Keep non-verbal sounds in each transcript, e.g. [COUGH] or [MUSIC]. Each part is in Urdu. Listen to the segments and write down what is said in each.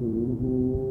نؤخره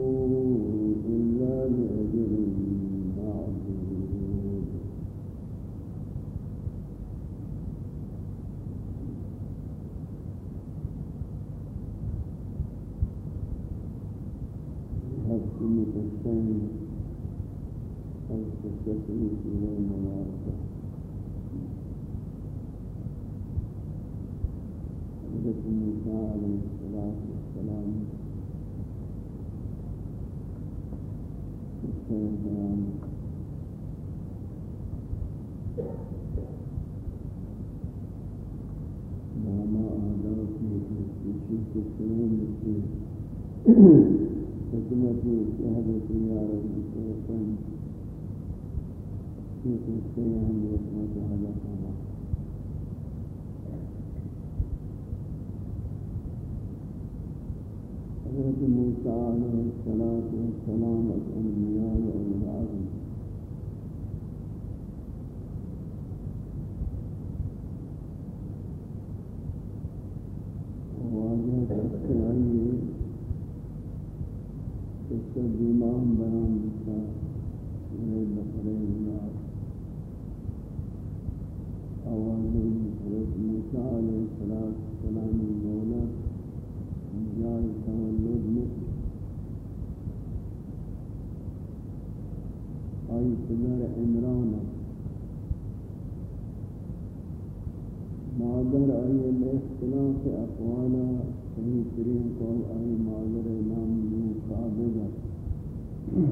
عمر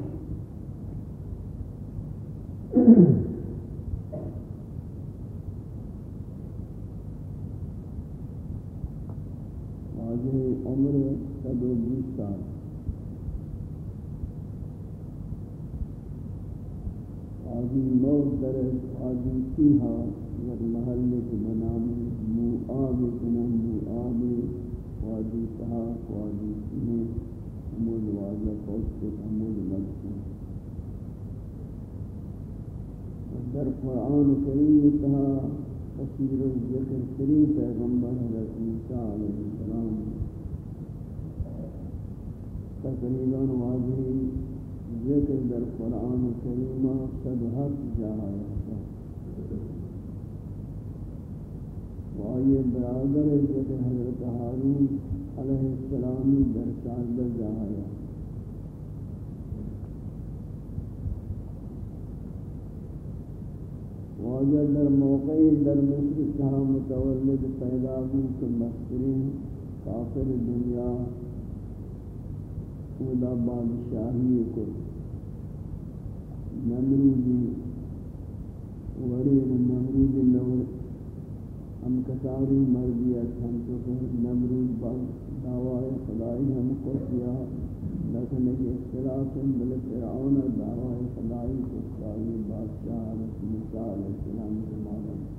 صد و بیس سال موت در محلے کے بنام موآب کنم موآب واجی سہا واجی سینے حمود واجہ قوس حمود لگتے در قرآن کریم تہا کثیر ذکر ترین پیغمبر حضرت موسیٰ علیہ السلام تقریباً واضح ذکر در قرآن کریمہ صد حق جاہا ہے۔ وآئی برادر ذکر حضرت حارون علیہ السلام در چاردہ جاہا ہے۔ واجہ در موقعی در مصر کہا متولد پیدا بھی کہ مسترین کافر دنیا خدا بادشاہی کو نمرودی ورین نمرود نور. ہم کساری مردیت ہم تو کہ نمرود دعوی خدای ہم کو کیا لیکن ایک اختلاف بل فرعون دعوی خدای کو خدای بادشاہ موسی علیہ السلام مانند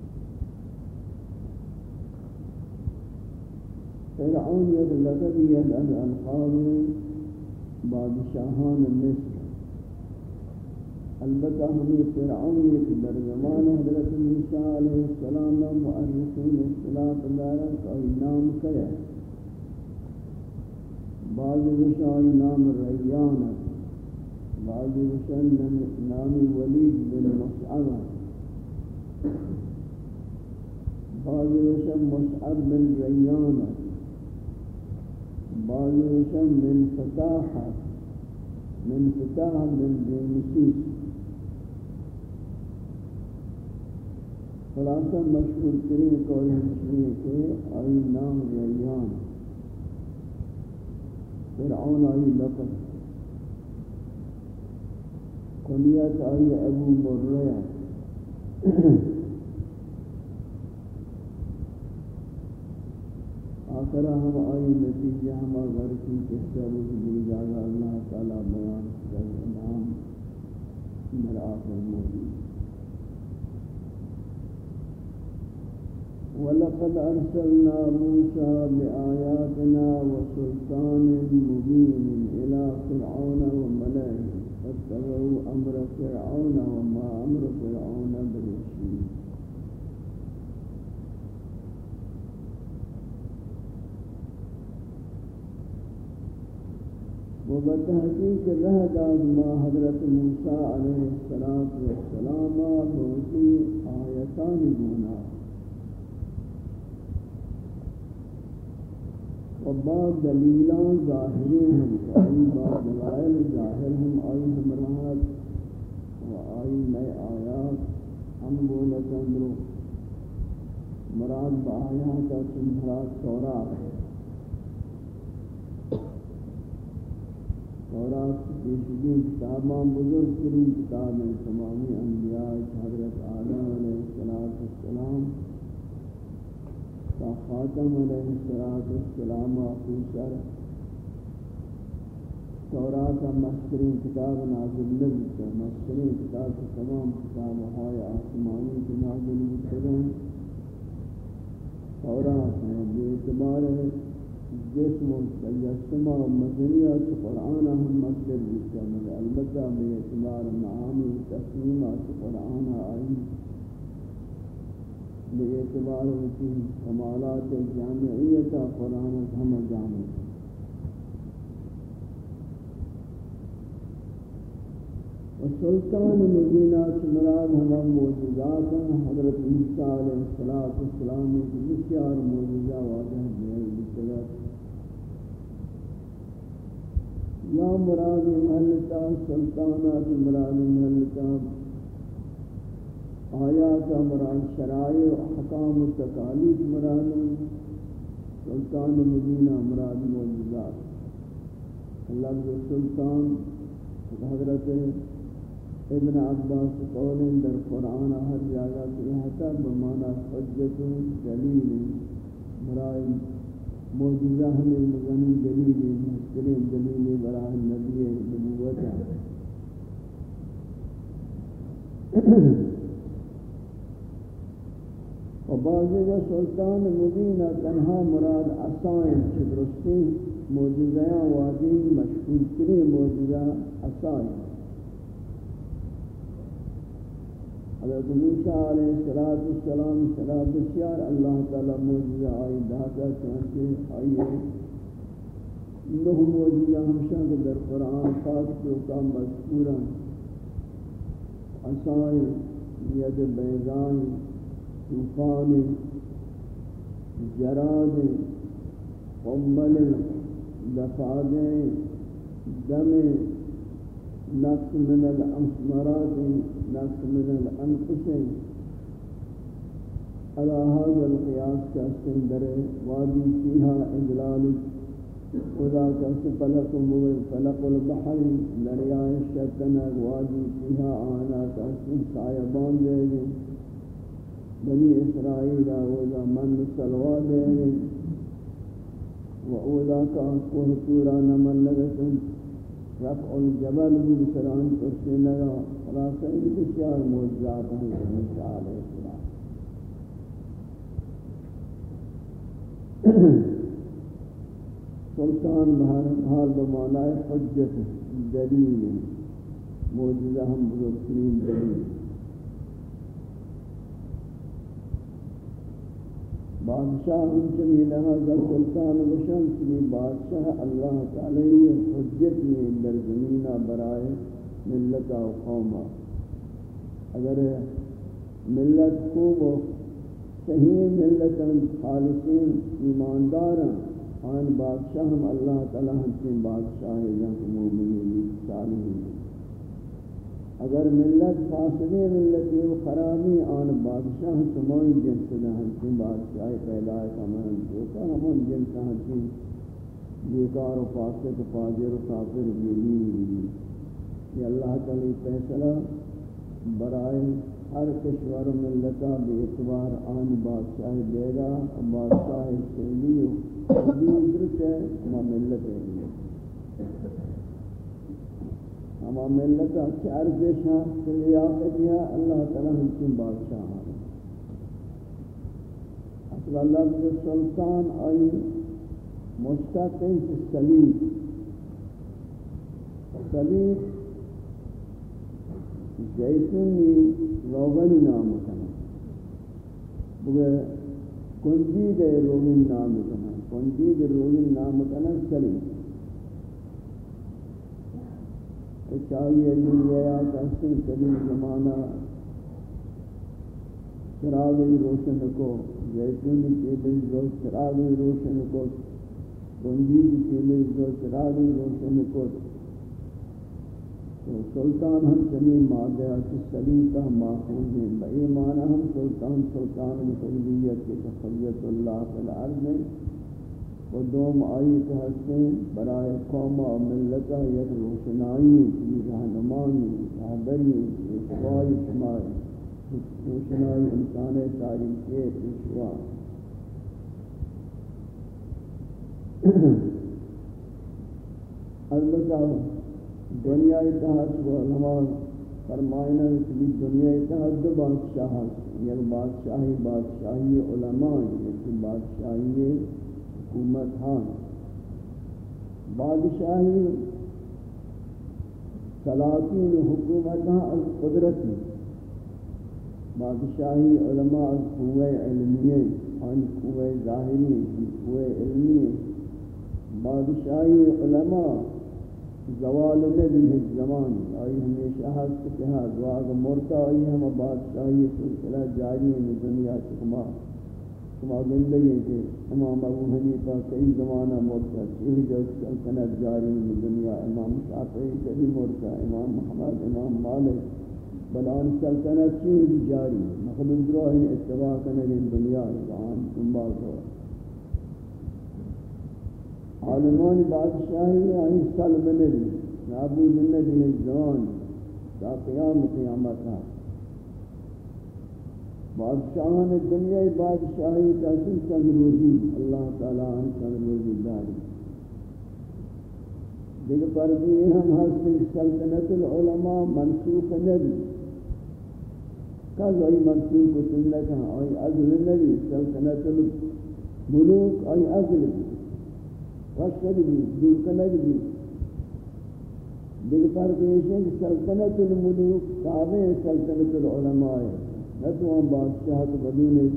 فرعون یک لقب ید از القاب بادشاہان مصر. البتہ ہمیں فرعون یک در زمان حضرت موسیٰ علیہ السلام مؤرخین اختلاف دارا کوئی نام کرے بعض وشائی نام ریان بعض وشائی نام ولید بن مصعب بعض وشائی مصعب بن ریان بعض وشائی من فتاح من فتاح بن جنسیس خلاصہ مشہور ترین قول مشہور آئی نام ریان. فرعون آئی لقب. کنیت آئی ابو مریا آخرہ ہم آئی نتیجہ ہم اگر کی کہتا روز بل جاگا اللہ تعالی بیان کر نام میرا آخر موجود۔ ولقد أرسلنا موسى بآياتنا وسلطان مبين إلى فرعون وملئه فاتبعوا أمر فرعون وما أمر فرعون برشيد وبتحقیق رہ داد ما حضرت موسیٰ علیہ السلام بہتی آیتان گونا و بعض دلیلان ظاہری ہم آئی بعض دلائل ظاہر ہم آئی ہمراہت و آئی نئے آیات ہم بولتا اندرو مراد با آیات سنبھرات تورات. ہے تورات پیشگی کتابان بزرگ ترین کتاب تمامی انبیاء حضرت آدم علیہ السلام تا خاتم علیہ السلام آخوشر تورات مسترین کتاب نازل نبی مسترین کتاب تمام کتاب های آسمانی کی نازل بکرن تورات میں بے اعتبار ہے جسم و تجسمہ و مدنیات قرآن ہم مستر بکرن البتہ بے اعتبار معامی تسلیمات قرآن آئی۔ باعتبار کی کمالات جامعیت قرآن ہم جامع سلطان مدینہ مراد ہم موجودات حضرت عیسیٰ علیہ السلام کی بسیار موجودہ واضح ہے بسیار یا مراد محلتا سلطانات مراد محلتا آیات مراد شرائع و حکام و تکالیف مراد، سلطان مدینہ مراد معجزات. لفظ سلطان، حضرت ابن عباس قول در قرآن ہر جگہ کہتا بمانا حجت دلیل مراد موجزہ ہمیں مغنی دلیل مسترین دلیل براہ نبی نبوت و بعضی و سلطان مبین تنها مراد عصائم چه درستی موجزه وادی مشهور تری موجزه عصائم حضرت موسیٰ علیہ السلام صلاة بسیار اللہ تعالی موجزہ آئی داتا چونکہ آئیے نہ موجزہ ہمشہ کے در قرآن پاک کے کام مذکورا عصائم ید بیضان طوفان، جراد، قمل دفاد دم نقص من الأمرات نقص من الأنفس على هذا القياس كالسندر وادي فيها إجلال وذاك فلق فلق البحر دريا الشتنا وادي فيها آنا كالسن سايبان جيدين بنی اسرائیل اولا من سلوا دے و اولا کا کوہ تورا نمن لگتن. رفع الجبل بھی بسران کرسی لگا خلاصہ یہ بسیار موجزات ہیں کہ موسیٰ علیہ السلام. سلطان بہر حال بمعنی حجت دلیل. موجزہ ہم بزرگترین دلیل. بادشاہ ان چلی لہذا سلطان وشن چلی بادشاہ اللہ تعالی حجت میں در زمینہ برائے ملت و قومہ اگر ملت کو وہ صحیح ملت خالصین، ایماندار آن بادشاہ ہم اللہ تعالی ہم سے بادشاہ ہیں مومنین، صالحین. اگر ملت فاصلے ملت و خرابی آن بادشاہ تمام جنس نہ ہنچیں بادشاہ پیدا کمان جو کہ ہم جنس ہنچیں بیکار و فاسق و فاجر و کافر بیلی یہ اللہ تعالی فیصلہ برائے ہر کشور و ملتا بے اعتبار آن بادشاہ دے گا بادشاہ سیلی و درست ہے ہم ملت ہے۔ ہما ملت اچھی ارزش ہیں کہ لیاقت ہے اللہ تعالی ہم کی بادشاہ ہیں۔ اصل اللہ کے سلطان آئی مشتاق ہیں کہ سلیب۔ سلیب زیتونی روغنی نام کنا بگر کنجید روغن نام کنا کنجید روغن نام کنا سلیب چاہیے دنیا کسی کبھی زمانہ چراغی روشن کو زیتونی کے جو چراغی روشن کو گنجید کے جو چراغی روشن کو تو سلطان ہم چنی مادہ کی سلیقہ ماخوذ ہیں۔ بئی معنی ہم سلطان سلطان مخلیت کے تخلیت اللہ فی الارض میں۔ و دوم آئی کہ ہستیں برائے قوم و ملتا یک روشنائی کی رہنمانی رہبری اشوائی شمائی روشنائی انسان تاریخ اشوا البتہ دنیا اتحاد کو علماء فرمائنا کہ دنیا اتحاد دو بادشاہ یک بادشاہی بادشاہی علماء یک بادشاہی حکومت ہاں۔ بادشاہی سلاطین حکومت ہاں از قدرتی۔ بادشاہی علماء از قوہ علمیہ ان قوہ ظاہری ہاں جی قوہ علمیہ۔ بادشاہی علماء زوال نبی ہے زمان۔ آئی ہمیشہ حد کے حد ہاں، واغ مرتا آئی ہم بادشاہی سلسلہ جاری ہے دنیا چکمہ شما زندگی کے امام ابو حنیفہ کئی زمانہ مرتا یہ جو سلطنت جاری ہے دنیا امام شافعی کبھی مرتا امام محمد امام مالک بلان سلطنت چیز جاری. مخلوق روح اتباع کرنے دنیا عام سنبال ہو عالمان بادشاہی آئی سلم نبی نابود نبی زمان تا قیام قیامت ہے بادشاہان دنیا بادشاہی تحصیل چند روزی اللہ تعالیٰ ہم چند روزی داری دیکھ پر بھی ہم حسن سلطنت العلماء منسوخ نبی۔ کل آئی منسوخ سنت ہاں آئی عزل نبی، سلطنت الملوک، آئی عزل بھی وشد بھی دور بھی دیکھ پر بھی سلطنت الملوک، کعبے سلطنت العلماء ہے نتوان بادشاہ تو بدون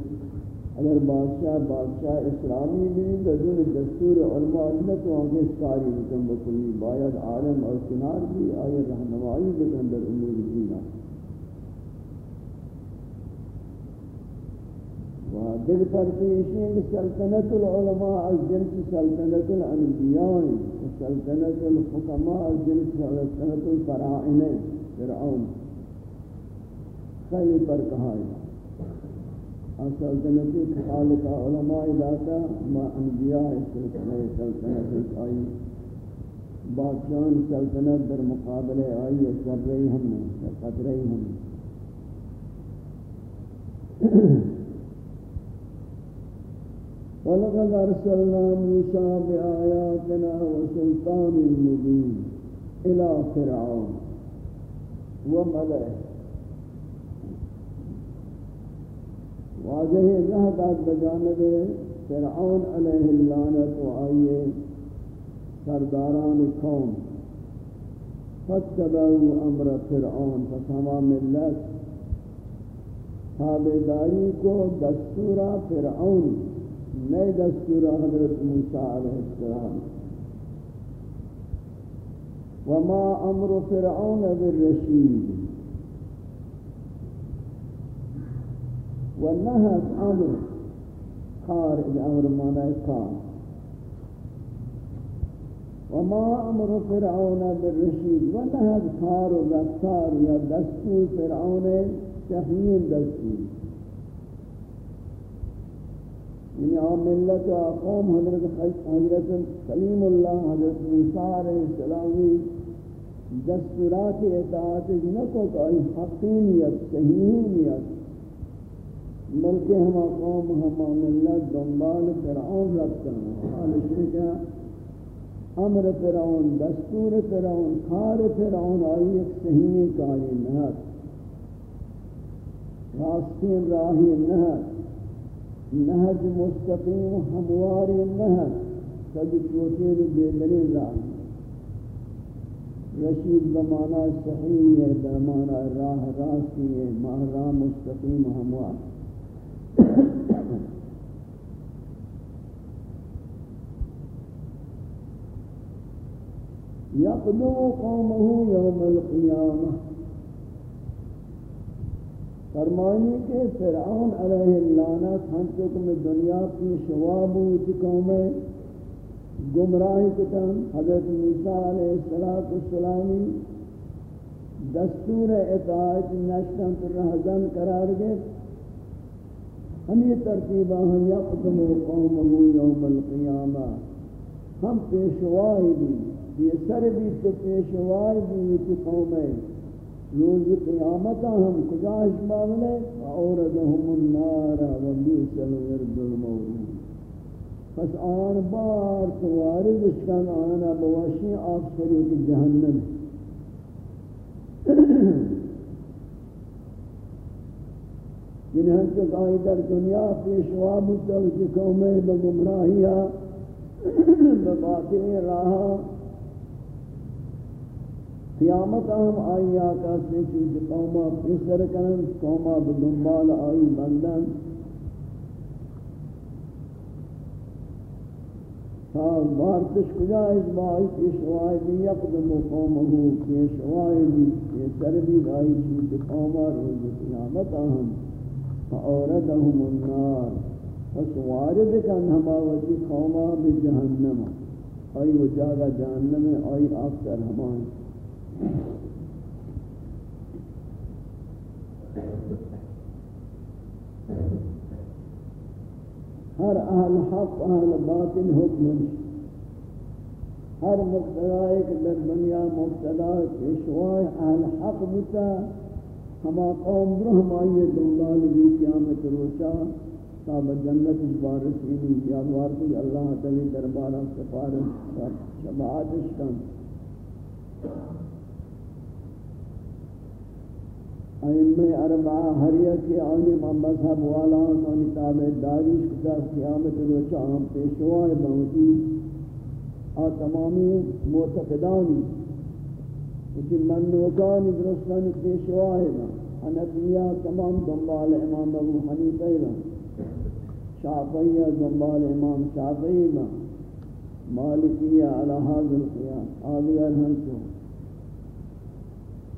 اگر بادشاہ بادشاہ اسلامی بھی بدون دستور علماء نتوان کے ساری بکن بکلی باید عالم اور کنار بھی آئے، رہنمائی بکن در امور دینا دیکھ پر پیشیں کہ سلطنت العلماء از جنس سلطنت الانبیاء سلطنت الحکماء از جنس سلطنت الفرائن فرعون خیلی پر کہا ہے۔ سلطنتی خالق علماء داتا ما انبیاء سلطنت سلطنت آئی۔ بادشاہن سلطنت در مقابلے آئی سر رہی ہم سر رہی ہم۔ [CLEARS THROAT] وَلَقَدْ أَرْسَلْنَا مُوسَى بِآيَاتِنَا وَسُلْطَانٍ مُبِينٍ الى فرعون وملئه واضح رہ داد بجانب فرعون علیہ اللعنت و آئیے سرداران قوم. فتبعوا امر فرعون فسما ملت. تابداری کو دستورا فرعون، نئے دستورا حضرت موسیٰ علیہ السلام. وما امر فرعون بالرشید. والنهج امر خار الامر معنی کار وما امر فرعون بالرشید. والنهج خار و رفتار یا دستور فرعون شہین دستور. یعنی عام ملت و قوم حضرت حضرت کلیم اللہ حضرت موسیٰ علیہ السلامی دستورات اطاعت نکو کہ حقینیت صحیحیت بلکہ ہم قوم، ہم ملت، دنبال فرعون رکھتا ہیں۔ حال شکا امر فرعون، دستور فرعون، کار فرعون آئی، ایک صحیح کاری نہت راستین راہی نہت نہج مستقیم، ہمواری نہت سب چوٹین بیدرین راہی۔ رشید بمانا صحیح ہے بمانا راہ راستی ہے ماہ راہ مستقیم، ہموار۔ يقدو قومه يوم القيامة فرمانی کہ فرعون علیہ اللعنت ہم چکم دنیا کی شواب شوابو قوم گمراہی کتن حضرت موسیٰ علیہ السلامی دستور اطاعت نشتن پر رہزن قرار گئے۔ ہم یہ ترتیبہ ہیں یقدم قومه یوم القیامہ۔ ہم پیشوائی بھی، یہ سر بھی تو پیشوائی بھی کی قوم ہے۔ روز قیامت ہم کجاش معاملے اوردہم النار وبیس الورد المورود پس آن بار توارد اشکان آنا بواشی آف شریک جہنم۔ جن ہم تو کہیں در دنیا پیشوا متوجہ قومیں بگمراہیا بباطل راہ قیامت ہم آئی آقا سے چیز قومہ پیسر کرن، قومہ بدنبال آئی بندن۔ بارتش کجا اس بائی پیشوائی بھی یقدم قومہو پیشوائی بھی پیسر بھی آئی چیز قومہ روز قیامت ہم۔ فأوردهم النار. پس وارد هما ہما وجی قوما بجهنم أي وجاغ جهنم أي آئی آفتر ہمان ہر اہل حق أهل باطل حكم هر مقتلائك ایک مقتلائك دنیا أهل حق بتا ہما قوم برو ہمائی دنبال بھی قیامت روچا تاب جنت بارسینی یادوار کی اللہ تعالی دربارہ سفارش شباعتش کن ائمہ اربعہ ہریہ کے آنے مذہب والا سانی تابع داریش کتا قیامت روچا ہم پیشوائے بہتی آ تمامی معتقدانی اسی منوکانی درستانی پیشوائی با حنفیہ تمام دنبال امام ابو حنیفہ با شافعیہ دنبال امام شافعی با مالکیہ علی حاضر قیام آدھگر ہم کو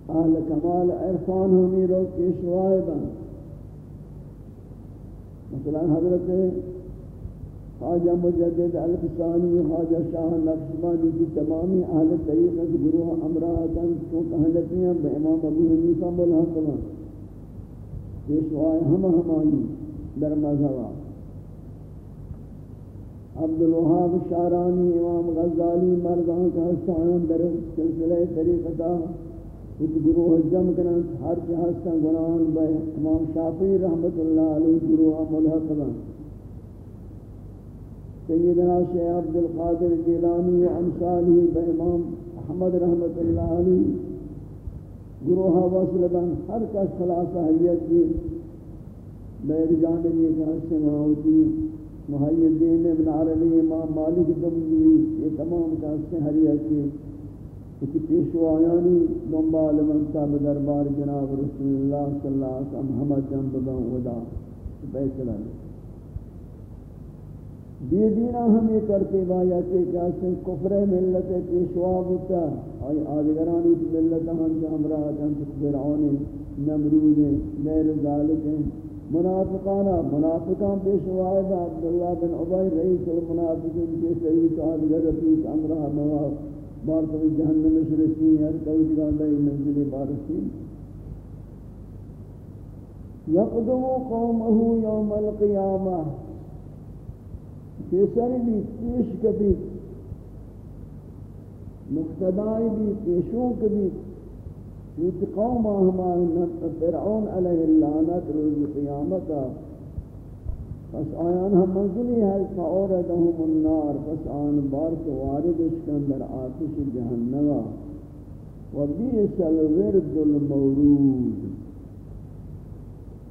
اہل کمال عرفان ہمی رو پیشوائی با مثلا حضرت خواجہ مجدد الفسانی خواجہ شاہ نقشبانی کی تمامی اہل طریقہ سے گروہ امراضاً کو کہلتی ہیں بے امام ابو حنیفہ ملحقنا پیشوائے ہم ہمانی در مذہبہ عبدالوہاب شارانی، امام غزالی مردان کا حسان در سلسلہ طریقتا اس گروہ جم کرن، ہر جہستان گناہن بے امام شافی رحمت اللہ علیہ گروہ ملحقنا سیدنا شیخ عبد القادر گیلانی و امثالی با امام احمد رحمت اللہ علیہ گروہ وصل بن ہر کس خلاصہ حیت کی بیر جانب یہ کہ حسن ہوتی محید دین ابن عربی امام مالک دمگی یہ تمام کا حسن حیت کی۔ کہ پیشوایانی دنبال منصب دربار جناب رسول اللہ صلی اللہ علیہ وسلم ہمہ جنب بن ودا۔ بیسلہ دی دینا ہم یہ ترتیب آیا کہ جاسے کفر ملت پیشوا ہوتا آئی آدگرانی ملت ہم جو ہمراہ جنت فرعون نمرود غیر ذالک ہیں۔ منافقانا منافقان پیشوا آئے عبداللہ بن عبای رئیس المنافقین کے سید آدگر رفیق امراہ مواف بارت جہنم شرسی ہر کوئی جگہ لئی منزل بارسی یقدم قومه یوم القیامہ۔ پیسر بھی پیش کبھی، مقتدائی بھی پیشوں کبھی چوت قوم ہمارے فرعون علیہ اللعنت روز قیامتا پس آیان ہم منزلی ہے فعوردہم النار، پس آن بار کو واردش کندر آتش جہنگا و بیس الورد المورود۔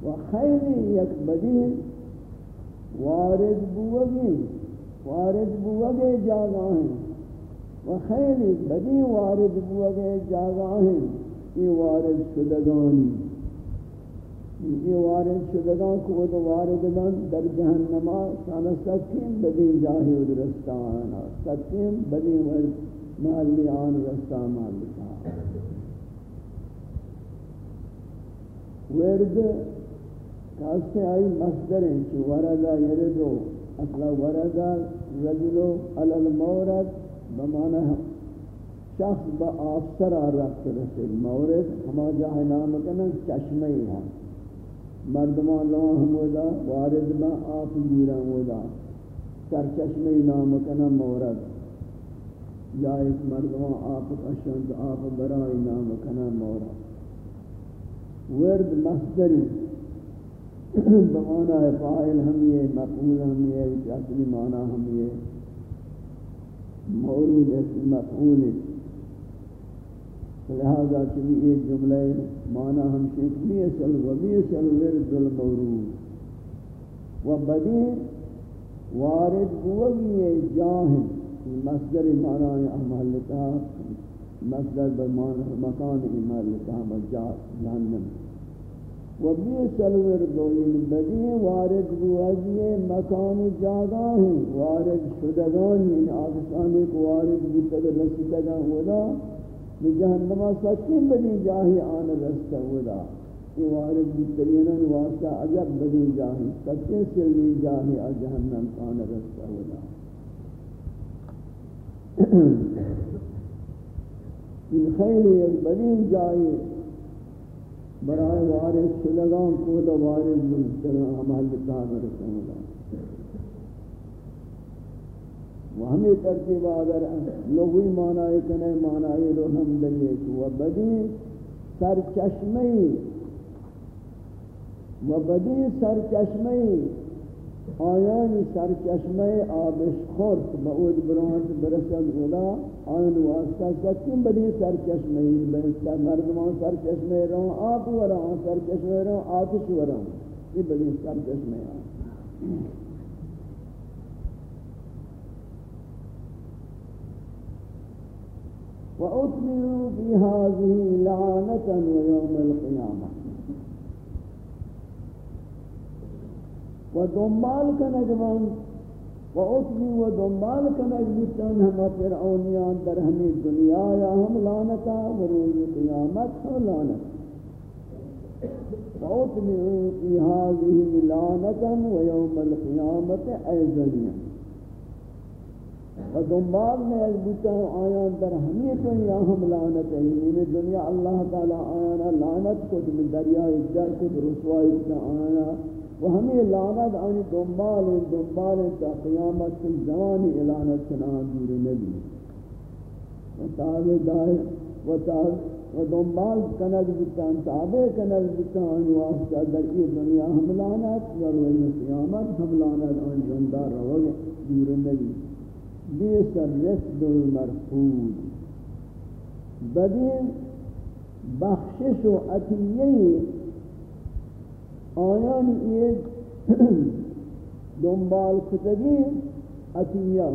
و خیلی یک بدین وارد بوگی وارد بوگے جاگا ہیں و خیلی بدی وارد بوگے جاگا ہیں یہ وارد شدگانی۔ یہ وارد شدگان کو تو واردگان در جہنما سانا سکیم بدی جاہی و درستانا سکیم بدی ورد محلی آن رستا مالکا ورد کاستے آئی مصدر ہیں کہ وردا یردو اصلا وردا رجلو علی المورد بمعنی شخص با آفسر رفت رسل مورد ہما جاہ نام کنا چشمئی ہے مردمان لوان ہمودا وارد با آف گیرا مودا سر چشمئی نام کنا مورد یا ایک مردمان آف قشند آف برائی نام کنا مورد ورد مصدری بمانا ہے فائل ہم یہ مقبول ہم یہ اصلی معنی ہم یہ۔ مورود ہے مقبول لہذا چلی ایک جملہ معنی ہم شیخ بیسل و بیسل ورد المورود۔ و بدی وارد بوگی جاہن مصدر معنی احمالتا مصدر بمعنی مکان احمالتا مجاہ جہنم۔ و بیس الورد این بدی وارد بوازی مکان جاگا ہیں، وارد شدگان یعنی آفسانی کو وارد بیتگ رسدگان ودا بجہنما سچین بدی جاہی آن رستا ودا. یہ وارد بیتگینن واسطہ عجب بدی جاہی، سچین سلمی جاہی جہنم آن رستا ودا. [CLEARS THROAT] ان خیلی بدی جاہی برائے وارث شدگان کو دا وارث ملتنا عمل بتاب رسول اللہ و ہمیں ترتیب اگر لغوی معنی کنے معنی رو ہم دریئے و بدی سر چشمئی و بدی سر چشمئی آیان سر چشمه آبش خورد. بعود برانت برسد اولا آیان واسطه سکیم بدی سر چشمه برسد مردمان سر چشمه رو آب وران سر چشمه رو آتش وران یہ بدی سر چشمه آن. وأتمروا في هذه لعنة ويوم القيامة و دنبال کنگ من. و اتنی و دنبال کنگ بودتن ہم فرعونیان در ہمیں دنیا یا ہم لانتا و روز قیامت ہم لانتا و اتنی فی هذه لانتا و یوم القیامت ایزنیا و دنبال میں ایک بودتن آیان در ہمیں دنیا ہم لعنت لانتا یعنی دنیا اللہ تعالی آیانا لانت کو دریائی در کو رسوائی آیانا و ہمیں لعنت آنی دنبال دنبال تا قیامت کی زمانی اعلانت سنان دور نبی و تابع دائے و تابع و دنبال کنگ بتان تابع کنگ بتان واسطہ در یہ دنیا ہم لعنت و روی قیامت ہم لعنت آن زندار روگے دور نبی بیس الرفد المرفود بدین بخشش و عطیه آیان ایک [CLEARS THROAT] دنبال کتگی عطیه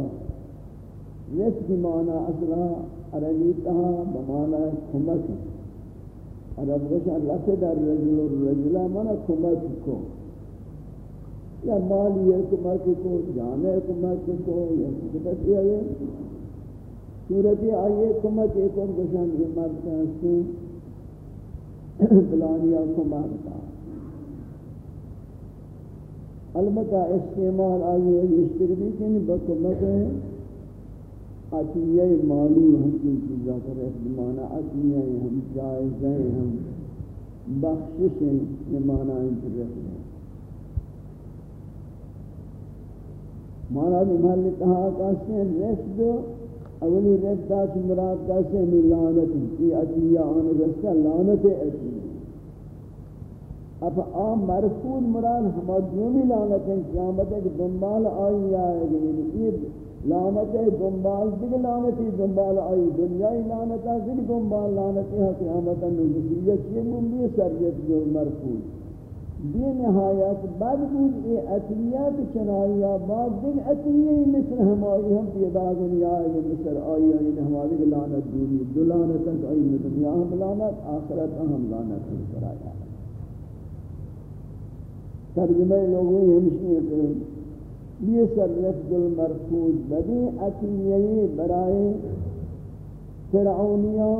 رفد مانا اصلا عربی تہا بمانا کمک عرب گوشا لفد الرجل الرجل مانا کمک کو یا مالی کمک کو جانے کمک کو یا کتب یہ ہے صورتی آئیے کمک ایک ان کو گوشا یہ مرد ہستے [CLEARS THROAT] فلانیا کمک کا۔ البتہ استعمال آئیے اشتر بھی کہ بکمک ہے۔ عطیہ مالی ہم کی چیزا کرے مانا عطیہ ہم جائز ہم بخشش ہیں، یہ مانا انتر رکھ ہیں مانا بھی محل کہا کہتے ہیں رفد اولی رفدہ کی مراد کہتے ہیں لانت یہ عطیہ آن رسل لانت عطیہ اب آم مرفود مراد ہما دومی لانت ہیں، قیامت ہے کہ دنبال آئی آئے گی یہ لعنت ہے، دنبال دیگه لعنتی دنبال آئی دنیای لعنت دیگه دنبال لعنتی ہے قیامت ہے نزدیت یہ مملی سریت جو مرفوض بی نہایت بعد بود ای اتنیات چنائی بعد دیگه اتنیی مثل ہمائی ہم پیدا دنیا ہے مثل آئی آئی یعنی ہماری لعنت دوری، دو لعنت آئی دنیا ہم لعنت، آخرت ہم لعنت کرایا ترجمہ لوگوں یہ ہمشی یہ سر رفض المرفوض بدی اتنیی برائے فرعونیاں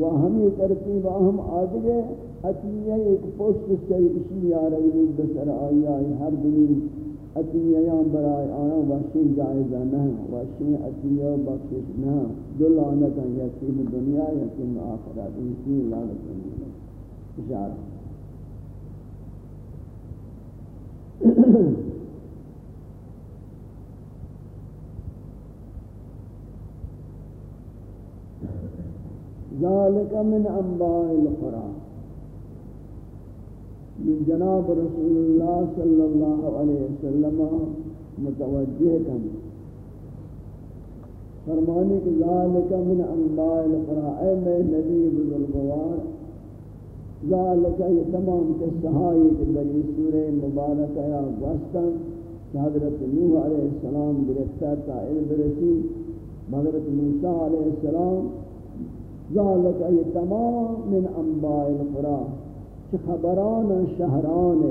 و ہمی ترتیب ہم آدھگے اتنیی ایک پوشت سے اسی یا رجل بسر آئی آئی ہر دنی. اتنییاں برائے آنا وحشی جائزہ نہ وحشی اتنیی بخشش نہ دو لعنتا یکیم دنیا یکیم آخرت. انسی لعنت دنیا. اشارہ ذالک من انباء القرآن. من جناب رسول اللہ صلی اللہ علیہ وسلم متوجہ کن. فرمانے کہ ذالک من انباء القرآن. اے میں نبی بزرگوار ذالک یہ تمام قصہائی کہ بری سورہ مبارکہ یا گوستن حضرت نوح علیہ السلام گرفتار تا علم رسی، حضرت موسیٰ علیہ السلام ذالک ای تمام من انباء القرآ چه خبران شهران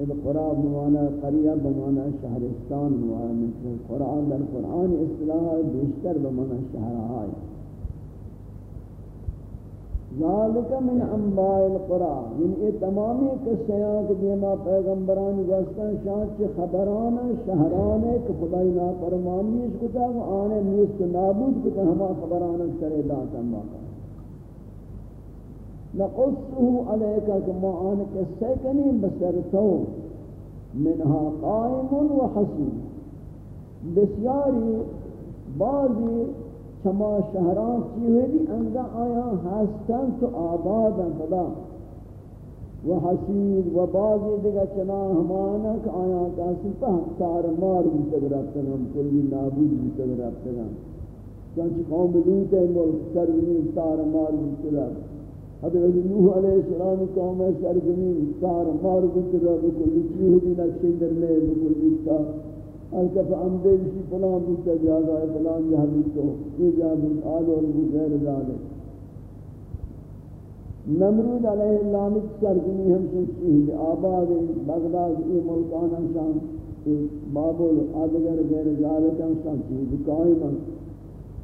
القرآ بمانا قریہ بمانا شهرستان بمانا قرآن، در قرآن اصلاح بیشتر بمانا شهرهای. ذالک من انباء القرآن. یعنی یہ تمامی قصیاں کہ دیما پیغمبران گستن شان چی خبران، شہران کہ خدای نافرمانی اس کتا و آنے نیست نابود کتا ہما خبران سرے داتا موقع نقصه علیکا کہ ما آنے قصے کنیم بسر تو منها قائم و حسین بسیاری بعضی چما شہران کی ہوئی دی آیا ہستن تو آبادن خدا. و حسید و بعضی دیگا چنا ہمانا کہ آیا کاسی پہ تار مار بھی تک رفتن ہم، کلی نابود بھی تک رفتن ہم. چانچہ قوم لوت ہے ملک سرزمین تار مار بھی تک رفتن. حضرت نوح علیہ السلام قوم سرزمین تار مار بھی تک رفتن. کلی چیہ دی نقشی در لے بکلی تار الکف عمدے بشی فلان بودتا جاگا ہے فلان جہاں تو یہ جاگا آل اور غیر ذالک نمرود علیہ اللہ سرگنی ہم سنچی آباد بغداد، یہ ملکان شان بابل، آدگر غیر ذالک ہم سنچی قائم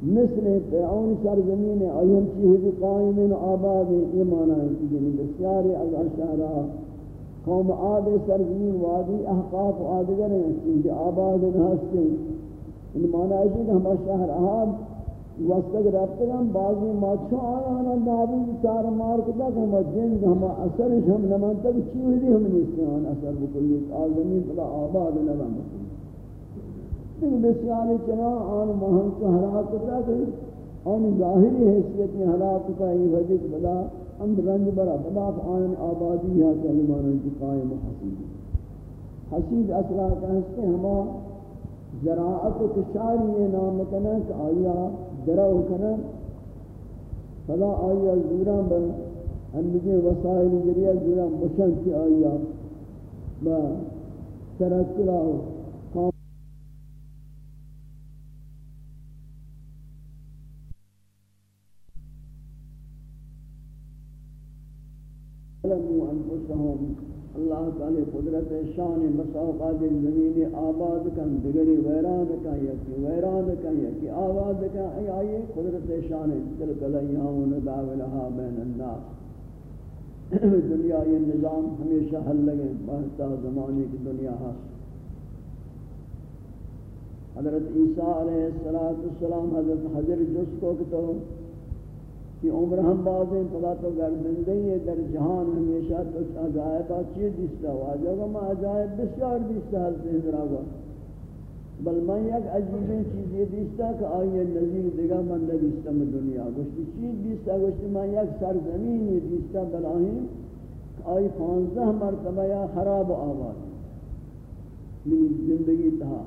مثل فرعون سرزمین ایہم چیز قائم آباد یہ معنی ہے کہ بسیاری از اشارہ قوم آد سرزمین وادی احقاف و آدگر ہیں چیزی آباد ہستے ان معنی ہے کہ ہم شہر احاب وستگ رابطے ہم، بعضی ماتشوں آیا ہم نابی چار مار کتا کہ ہم جن ہم اثرش ہم نمان تک چی ہوئی دی ہم نیستے ہیں اثر بکلی آزمین پدا آباد نمان لیکن بسیاری چنا آن مہن کو حلاق کتا کہ آن ظاہری حیثیت میں حلاق کتا یہ وجہ بلا اند رنج برا بلاف آئین آبادی ہے کلمان کی قائم حسین حسید. اصلہ کا ہما زراعت و کشاری یہ نام کنا کہ آیا درو کنا فلا آیا زورا بل اندگی وسائل ذریعہ زورا مشن کی آیا با ترکلہ انفسهم، اللہ تعالی قدرت شان مساوقات زمین آباد کن دگری ویران کن، یکی ویران کن، یکی آباد کن، ای آئی قدرت شان تلک الیام نداولها بین الناس. [CLEARS THROAT] دنیا یہ نظام ہمیشہ حل لگے بہتا زمانے کی دنیا ہاں حضرت عیسیٰ علیہ السلام حضرت حضر جس کو کہ تو کہ عمر ہم بازیں پدا تو گردندے ہیں، در جہان ہمیشہ تو عجائبہ چیز دیستا ہوا۔ جگہ ما عجائب بسیار دیستا حل سے اندراغا بل من یک عجیبیں چیز یہ دیستا کہ آئی نظیر دیگا من ندیستا میں دنیا۔ گوشتی چیز دیستا، گوشتی من یک سرزمین یہ دیستا بلاہیم آئی پانزہ مرتبہ یا خراب آباد من زندگی تہا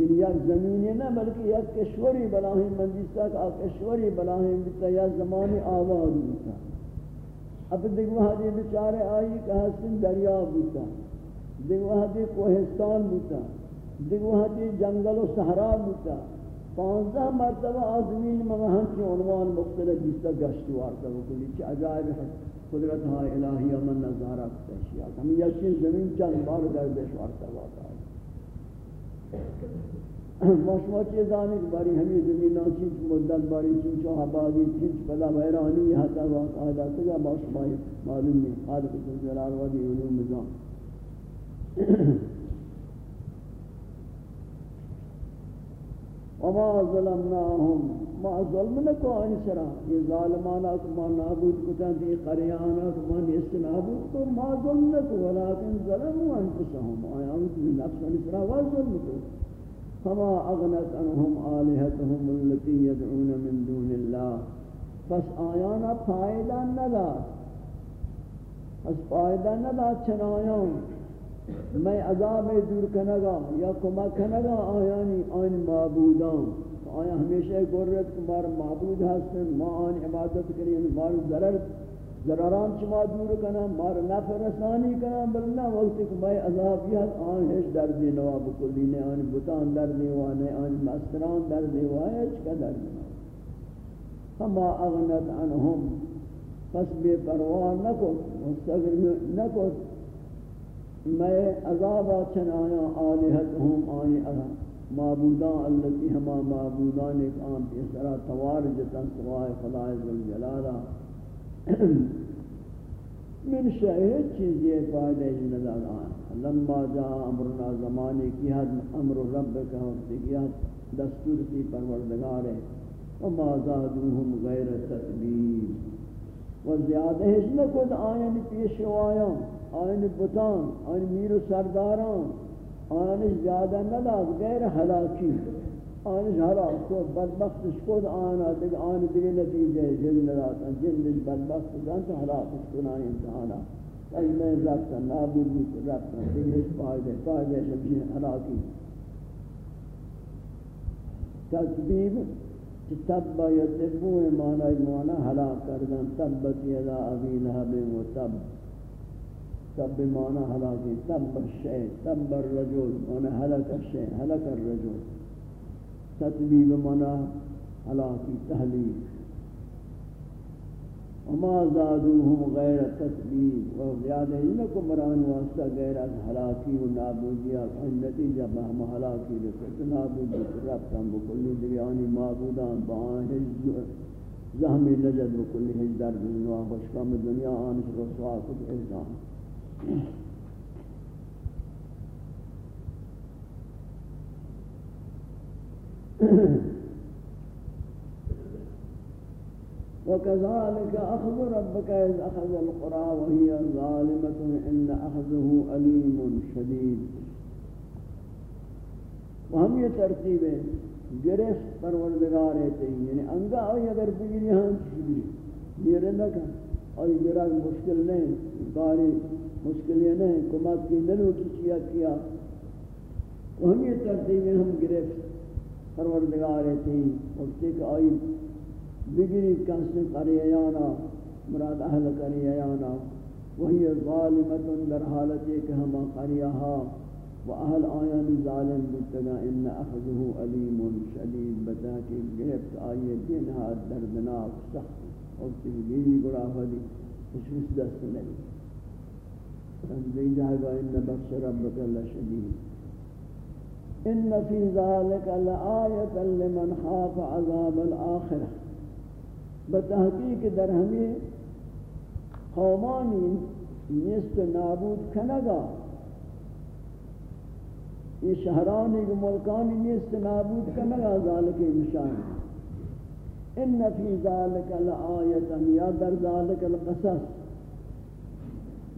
یعنی یک زمینی نہ بلکہ یک کشوری بلاہیں مندیستا کہ کشوری بلاہیں بیتا یا زمانی آواز بیتا. اب دیکھ وہاں دی بچارے آئی کہ حسن دریا بیتا. دیکھ وہاں دی کوہستان بیتا. دیکھ وہاں دی جنگل و صحرا بیتا. پانزہ مرتبہ آزمین مہن کی عنوان مختلف بیتا گشت وارتا بکلی چی عجائب قدرت ہاں الہی من نظارہ کتشیا ہم یقین زمین چند بار گردش وارتا واتا ہے [COUGHS] ماشما چیزانی کہ باری ہمیں زمینان چیز، مدت باری چیز چو حبادی چیز پدا ویرانی حتا وقت آدھا تگا ماشما معلوم نہیں خالق جلال و دی علوم جان [COUGHS] وما ظلمناهم. ما ظلم نکو ان سرا. یہ ظالمانا کو ما نابود کتا دی قریانا کو ما نیست نابود کو ما ظلم نکو، ولیکن ظلموا انفسهم. آیا ان نفس ان سرا و ظلم کو فما اغنت انهم آلهتهم التي يدعون من دون الله پس آیانا فائدہ ندا. پس فائدہ ندا چنایان میں عذاب دور کنگا یا کمک کنگا آیانی آن معبودان. آیا ہمیشہ گررت کمار معبود ہستن ما آن عبادت کریں یعنی مار ضرر، ضرران چما دور کنا مار نفع رسانی کنا بلنا وقت کہ میں عذاب یہ آن ہش دردی نواب کلی نے آن بتان دردی وانے آن مستران دردی وانے چکا دردی فما اغنت عنہم پس بے پرواہ نکو مستغر نکو میں عذاب چن آیا آلہت ہم آلہتهم آنی معبودان اللتی ہما معبودان ایک آم اس طرح توار جتن سوائے خدای ذوالجلالہ من شاید چیز یہ فائدہ نظر آن لما جا امرنا زمانے کی حد امر رب کا وقت کی حد دستور سی پروردگار ہے۔ وما زادوهم غیر تطبیب و زیادہ ہش نہ کد آیان پیشوایاں آئین بطان، آئین میر و سرداران، آئین زیادہ نداد غیر حلاکی. آئین حلاک کو بدبختش کود آنا، دیکھ آئین دیگه نتیجه جن نداد جن بدبخت جان تو حلاکش کنانی امتحانا. ای میں ربتا نابود بیت ربتا دیگه اس فائدہ فائدہ حلاکی. تسبیب تب یتبو معنی معنی حلاک کردن تبت یدا ابی لہب و تب تب بمعنى هلاكي تب الشيء تب الرجل معنى هلك الشيء هلك الرجل تتبي بمعنى هلاكي تهليك وما زادوهم غیر غير التتبيب وزيادة إنكم مران واسطة غير هلاكي ونابودية النتيجة بهم هلاكي لفت نابودي ربطا بكل دياني معبودان بآن زهم نجد بكل هجدر دنیا خوشکام دنیا آنش رسوا کچھ احسان۔ وكذلك أخذ ربك إذ أخذ القرى وهي ظالمة إن أخذه أليم شديد. وهم یہ ترتیبیں گرفت پروردگار ہے یعنی انگا ہوئی اگر بگیری ہاں چیزی یہ رنکا اور یہ گرہ مشکل نہیں کاری مشکل یہ نہیں کمک کی نلو کی چیا کیا۔ تو ہم یہ ترتیبیں ہم گرفت، پروردگار تھی وقت کہ آئی بگری کنس قریانا مراد اہل قریانا وہی ظالمت در حالت کہ ہم قریہا و اہل آیان ظالم بتگا ان اخذه علیم شدید بتا کہ گرفت آئی دینہا دردناک، سخت اور تجلیلی گراہ ہوئی تشخیص دست نہیں۔ تنزیل جائے ان بخش ربک لشدید ان فی ذالک لآیت لمن خاف عذاب الاخرہ بتحقیق در ہمیں قومانی نیست نابود کنگا. یہ شہرانی کے ملکانی نیست نابود کنگا ذالک مشان ان فی ذالک لآیتا یا در ذالک القصص.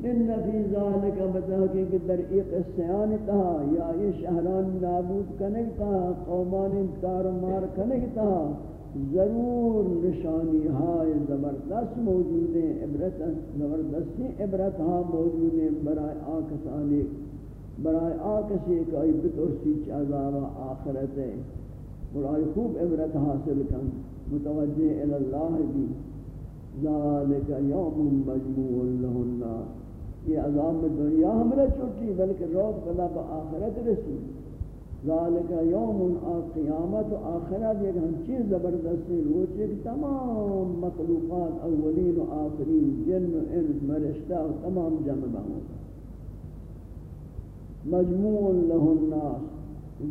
ان فی ذالک بتحقیق در ایک استعان تہا یا یہ شہران نابود کنگ تہا قومانی تار مار کنگ تہا ضرور نشانی ہائے زبردست موجود ہیں، عبرت زبردستی عبرت ہاں موجود ہیں، برائے آکسانی، برائے آکسی کئی بترسی عذاب آخرت ہے برائے خوب عبرت حاصل کن، متوجہ الاللہ بھی، ذالک یوم مجموع لہن۔ یہ عذاب میں دنیا ہم ہمیں چھوٹی بلکہ روز بلا با آخرت رسول ذالک یوم قیامت و آخرت یک ہنچی زبردستی روچ ایک تمام مخلوقات اولین و آخرین، جن و انس، مرشتہ و تمام جمع بہوں مجموع له الناس۔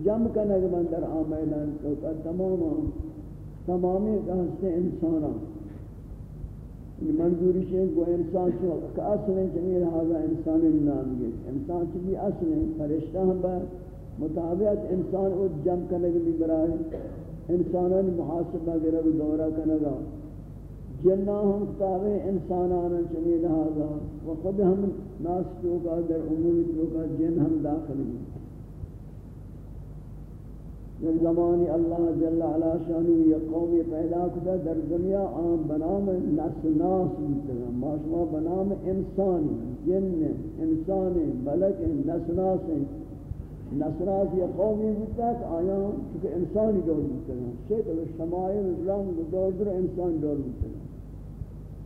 جمع کنگ بندر آمیلن تو تمام، تمامی کہستے انسانا منظوری سے کو انسان چھو کہ اصل جمیل حاضر انسان نام گئے۔ انسان چلی اصل فرشتہ ہم بہت مطابق انسان او جمع کرنے بھی برائے انسانان محاسبہ گرہ دورہ کنگا۔ جنہ ہم تابع انسانان چنی لہذا و خود ہم ناس چوکا در امور چوکا جن ہم داخل بھی یک زمانی اللہ جل علا شانو یک قومی پیدا کتا در دنیا آم بنام نس ناس بیتنا ماشما بنام انسانی جن انسانی بلک نس ناس نصرات یا قومی بودتا کہ آیا چونکہ انسانی دور بودتا ہے شکل شمائل رنگ دور دور انسان دور بودتا ہے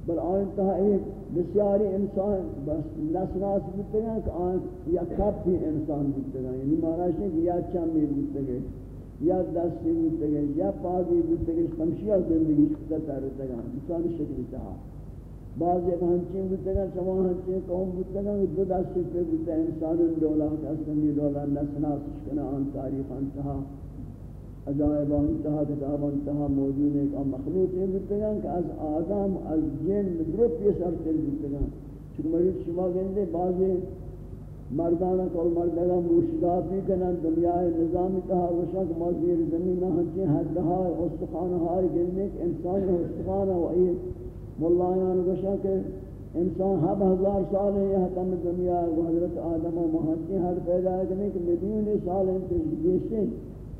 بل آئین تہا ایک بسیاری انسان بس نصرات بودتا ہے کہ آئین یا کپ ہی انسان بودتا ہے یعنی معنی ہے کہ یا چمی بودتا ہے یا دستی بودتا یا پاگی بودتا ہے کمشیہ زندگی شکتا تارتا ہے انسان شکل تہا بعض ایک ہنچین بودتگا شما ہنچین قوم بودتگا دو دستی پہ بودتا انسان دولا کسنی دولا نسناس شکنا آن تاریخ انتہا عجائب انتہا کتاب انتہا موجود ایک مخلوق یہ بودتگا کہ از آدم، از جن درپ یہ سر تل بودتگا چکہ مریض شما گندے بعض مردانہ کول مردگا موشدات بھی کنن دنیا نظامی کہا وشک موزیر زمین ہنچین حدہا استخانہا گندے کہ انسان استخانہ و ایک ملایان گوشا کہ انسان ہب ہزار سال ہے یہ تم دنیا و حضرت آدم و محمد ہر پیدا کرنے کہ ملیون سال ہیں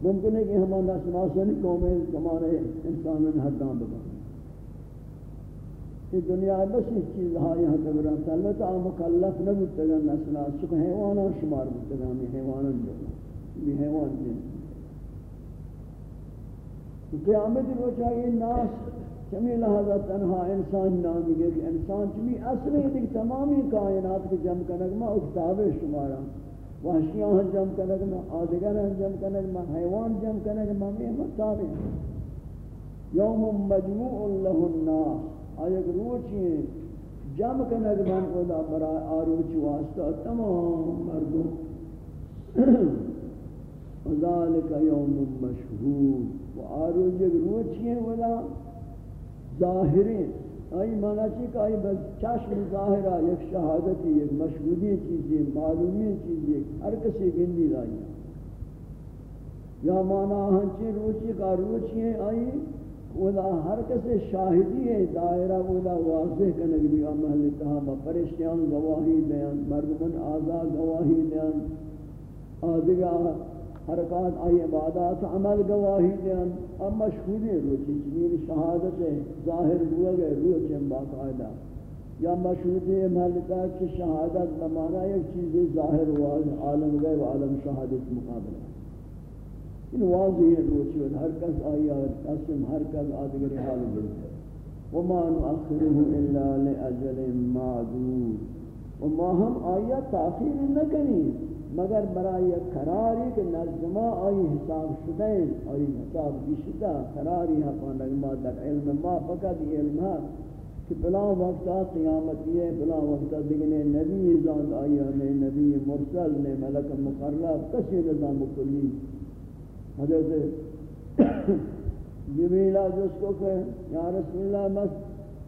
ممکن ہے کہ ہم انداز ناسن قوم ہمارے انسان ہر دام بگا یہ دنیا بس اس چیز ہاں یہاں تک رہا البتہ آم مکلف نہ بودتا نسنا چکہ حیوانا شمار بودتا ہمیں حیوانا جو یہ حیوان جن قیامت روچا یہ ناس، چمی لہذا تنہا انسان نامی گئے کہ انسان چمی اصلی دیکھ تمامی کائنات کے جمع کنگ ما اکتاب شمارا وحشیاں ہن جمع کنگ ما آدگر ہن جمع ما حیوان جمع کنگ ما میں مطاب یوم مجموع اللہ الناس۔ آیک روچی جمع کنگ من خدا برای آروچ واسطہ، تمام مردوں [CLEARS THROAT] وذالک یوم مشہود و آروچ ایک روچی ہے ولا ظاہرین آئی مانا چی کہ آئی بس چشم ظاہرہ یک شہادتی یک مشہودی چیزی معلومی چیزی ہر کسی گندی لائی یا مانا ہنچی روچی کا روچی ہے آئی اولا ہر کسی شاہدی ہے، دائرہ اولا واضح کنگ بھی محل تہا پرشتیان گواہی دیان مردمن آزاد گواہی دیان آدھگاہ حرکات آئی عبادات، عمل گواہی دیان اب مشہوری روچی چنین شہادت ظاہر ہوا گئے روچ باقاعدہ۔ یا مشہود ہے محلتا کہ شہادت بمانا ایک چیز ظاہر واضح عالم غیب، عالم شہادت مقابلہ۔ ان واضح ہے روچی ہر کس آیا قسم ہر کس آدگر حال بلتا وما نؤخره الا لاجل معدود. وما ہم آیا تاخیر نہ کریں مگر برای قراری کہ نظما آئی حساب شدہ آئی حساب کی شدہ. قراری ہاں ہے پاندگ در علم ما، فقط علم ہے کہ بلا وقتا قیامتی ہے، بلا وقتا دیکھنے نبی زاند آئی ہمیں نبی مرسل نے ملک مقرب کسی نظام کلی حضرت [COUGHS] جبیلہ جس کو کہ یا رسول اللہ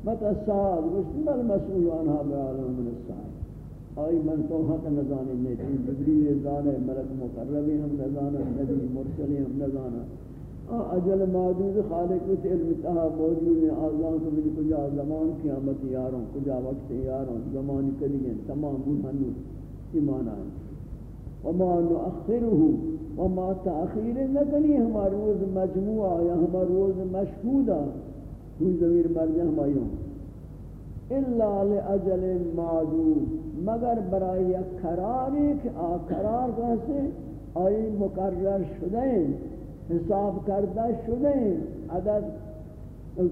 مت السعاد گوشت مل مسئول عنہ بعالم من السعاد آئی من تو حق نظانی میں تھی جبریل زانے ملک مقربی ہم نظانا نبی مرسلی ہم نظانا اجل موجود خالق اس علم تہا موجود ہے، آزان کو بھی کجا زمان قیامت یاروں، کجا وقت یاروں زمان کلیے تمام بھنو ایمان آئے وما نؤخره وما تأخیر نکنی ہمارا روز مجموعہ یا ہمارا روز مشہودہ کوئی ضمیر مرجع ہما ہمائیوں الا لاجل معدود. مگر برای قراری کہ آ قرار کیسے آئی مقرر شدہ حساب کردہ شدہ عدد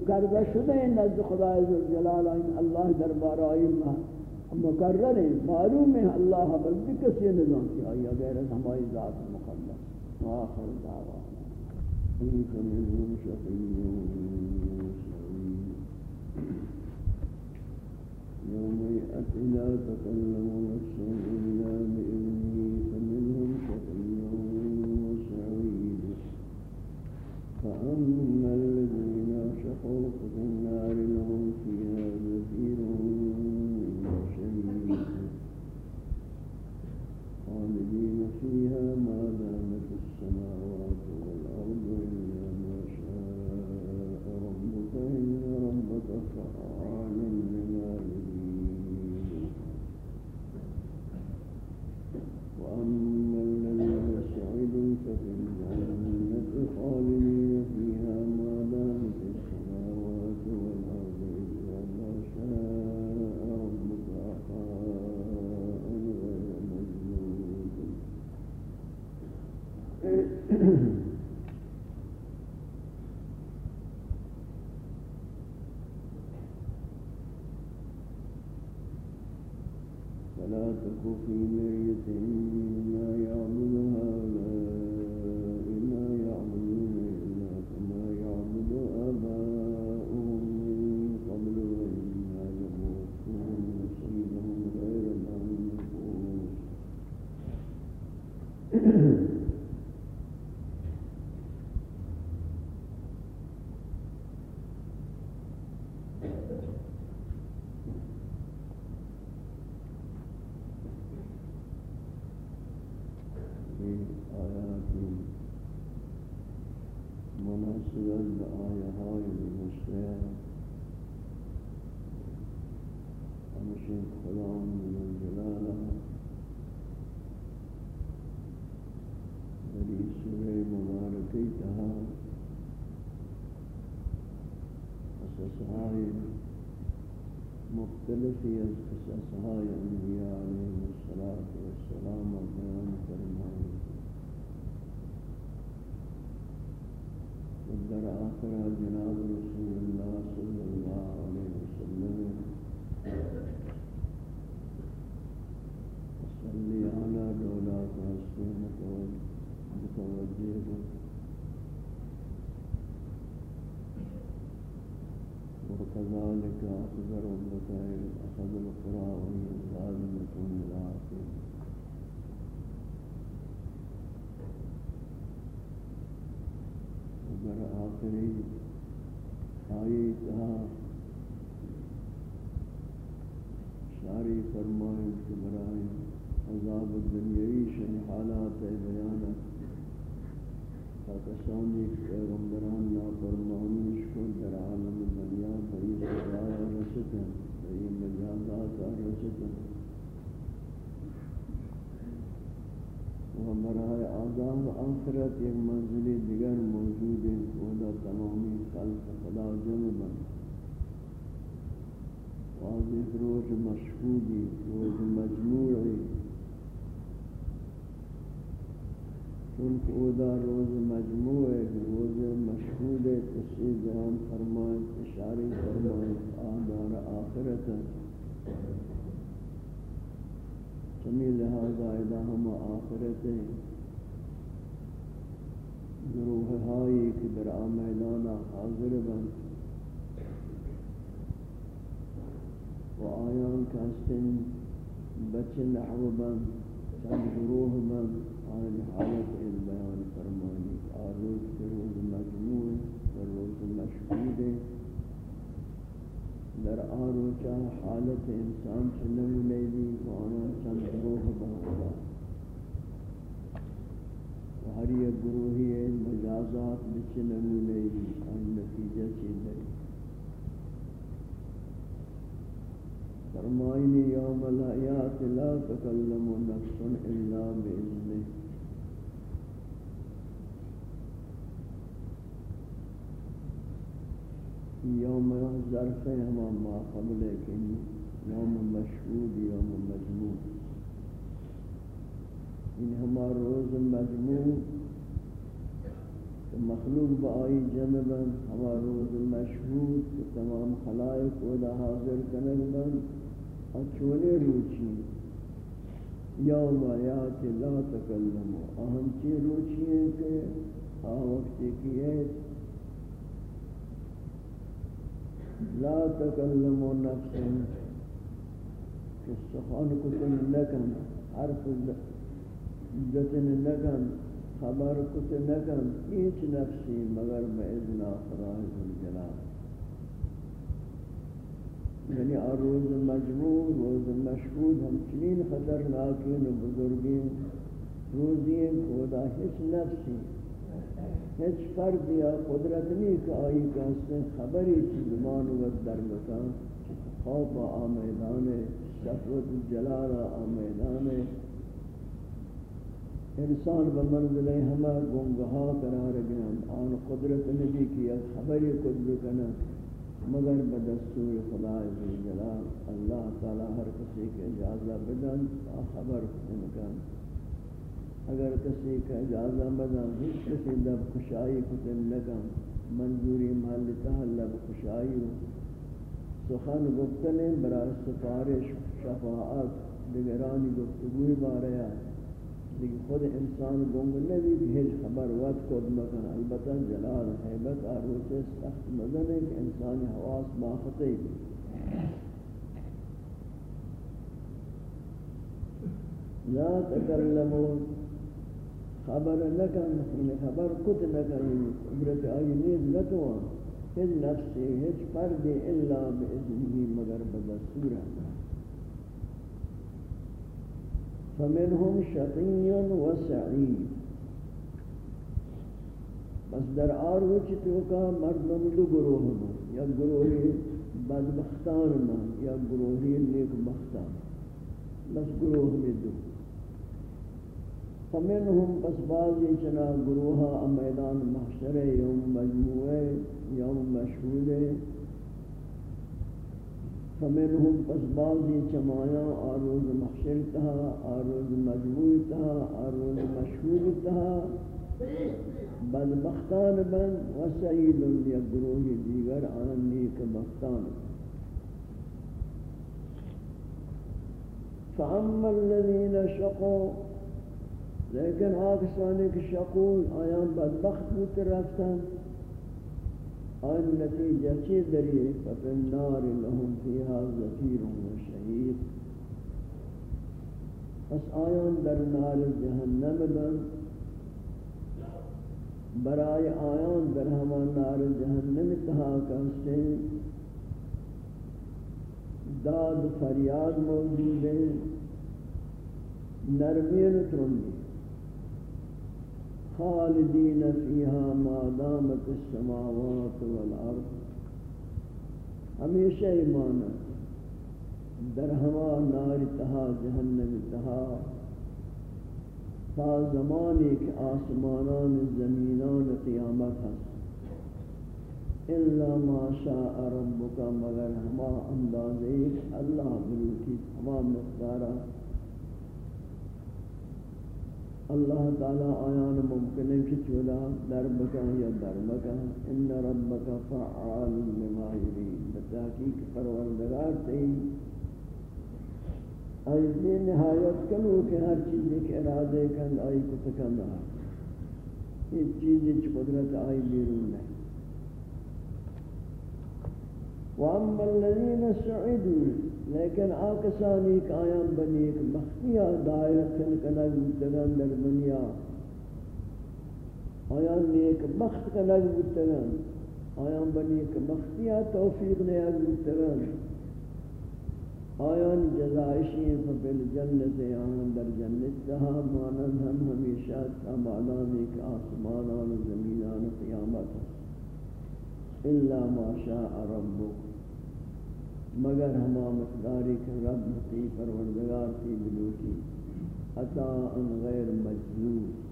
کردہ شدہ نزد خدا جلال اللہ دربار آئی مقرر ہے معلوم ہے اللہ بلدی کسی نظام کی آئی غیر ہماری ذات مقدس. آخر دعوانا انك منهم شقي يوم يأتي لا تكلم نفس إلا بإذنه فمنهم شقي وسعيد فأما الذين شقوا ففي و جناب رسول اللہ صلی اللہ علیہ وسلم صلی علی دولات حسین متوجہ وكذلك أخذ ربك أخذ القرى وهي ظالمة للعاقل وبر آخری آئی آیتها شاری فرمائیں کہ برائے۔ عذاب الدنیوی شن حالات بیانہ کسانی پیغمبران نافرمانیش کو در عالم دنیا بری سزایا رسکن بری مجازات رسکن و برای آداب آخرت یک منزلی دیگر موجود ہے خدا تمامی خلق خدا جمع بند واضح روز مشهودی، روز مجموعی. چون اودا روز مجموع روز مشهود تسی جان فرمائے اشاری فرمائے آدار آخرت چمی لہذا ادا ہم آخرت گروہ ہائی کی در آمیدانا حاضر بند و آیان کستن بچ نحو بند، چند گروہ بند، آن حالت البیان فرمانی آروز کے روز مجموع و روز مشہود در آروچا حالت انسان چنو لیدی و آنا چند روح بہتا و ہر یک گروہی مجازات بچنو لیدی آن نتیجہ چیز لیدی فرمائنی یوم لا یات لا تکلم نفس الا باذنه یوم ظرف ہم ما قبل لیکن یوم مشهود، یوم مجموع. ان ہمارا روز مجموع مخلوق بآئی جمع بن ہمارا روز مشهود تمام خلائق و حاضر کنگ بن اچھونے روچی یوم آیات لا تکلمو اہم چی روچی ہیں کہ آ وقت کی ہے لا تکلمو نفس کہ سخان کتن لکن حرف جتن لکن خبر کتن لکن ایچ نفسی مگر میں اذن آخرہ ذو یعنی روز مجموع روز مشهود ہم چنین خطرناکین و بزرگین. روزی خدا ہیچ نفسی ہیچ فرد یا قدرت نہیں کہ آئی کہتے خبری چی زمان وقت در مکان خوف آمیدان شفرت جلال آمیدان. انسان بمنزل ہمہ گنگہا قرار گیا آن قدرت نبی کی خبری قدر کنا مگر بدستور خدا جلال اللہ تعالی ہر کسی کے اجازہ بدن خبر کن اگر کسی کا اجازہ بدن ہیچ کسی لب خوشائی کتن لگن منظوری محلتا لب خوشائی سخن گفتن برای سفارش، شفاعت دگرانی گفتگوی بارے. لیکن خود انسان گنگ نبی کہ ہیچ خبر وقت کو مکن. البتہ جلال حیبت آروس سخت مدن ہے کہ انسان حواس باخطے بھی لا تکلمو. خبر لکن ان خبر کت لکن عبرت آئینی لتوان ہیچ نفسی ہیچ فرد الا بإذنی مگر بدستورہ فمنهم شقي وسعيد. بس در آروچ توکا مردم دو گروہ میں یا گروہی بدبختان میں یا گروہی نیک بختان. بس گروہ میں دو. فمنهم پس بعضی چنا گروہا میدان محشر یوم مجموعے یوم مشہود فمنهم پس بعضی چمایا آروز محشر تہا آروز مجموع تہا آروز مشہور تہا بدبختان بن و سعید یا گروہ دیگر، آن نیک بختان. فاما الذين شقوا، لیکن آکسانی کے شقول آیان بدبخت بوت رفتن آن نتیجہ چی دری ففی النار لهم فیها زفیر و شہید۔ پس آیان در نار جہنم بن۔ برای آیان در ہمان نار جہنم تہا کسے داد فریاد موجود ہے نرمین ترمی خالدین فیها ما دامت السماوات والارض. ہمیشہ ایمان در ہما نار تہا، جہنم تہا. تا زمانی کہ آسمانان، زمینان قیامت ہست. الا ما شاء ربك مگر ہما اندازے اللہ بلوٹی ہما مقدارہ اللہ تعالی آیان ممکن ہے کہ چولا در بکا یا در بکا ان ربک فعال لما یرید بتحقیق پروردگار تھی ایسی نہایت کنو کہ ہر چیز ایک ارادے کن، آئی کو تکن رہا یہ چیز ایک قدرت آئی بیرون نہیں وَأَمَّا الَّذِينَ سُعِدُوا، لیکن آکسانی کا آیان بنی ایک بختیہ دائرتن کنگ بودتگان در دنیا آیان نیک بخت کنگ بودتگان آیان بنی ایک بختیہ توفیق نیک بودتگان آیان جزائشی فبل جنت آیان در جنت تہا مانند ہم ہمیشہ تمالان ایک آسمانان زمینان قیامت۔ الا ما شاء ربک مگر ہما مقداری کہ رب مطیع پروردگار کی بلوٹی عطا ان غیر مجزور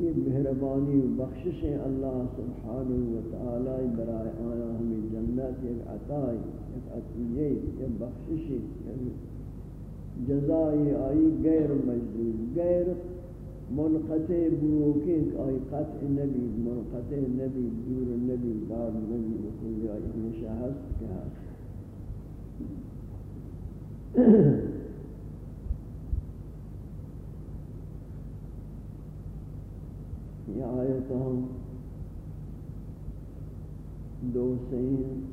یہ مہربانی و بخشش اللہ سبحانہ وتعالی برائے آیا ہمیں جنت، ایک عطائی، ایک عطیہ، ایک بخشش جزائی آئی غیر مجزور غیر منقطع بروکی آئی قطع نبی، منقطع نبی، دور نبی دار نبی وکل آئی ہمیشہ ہست کہ ہست یہ آیت ہم دو سین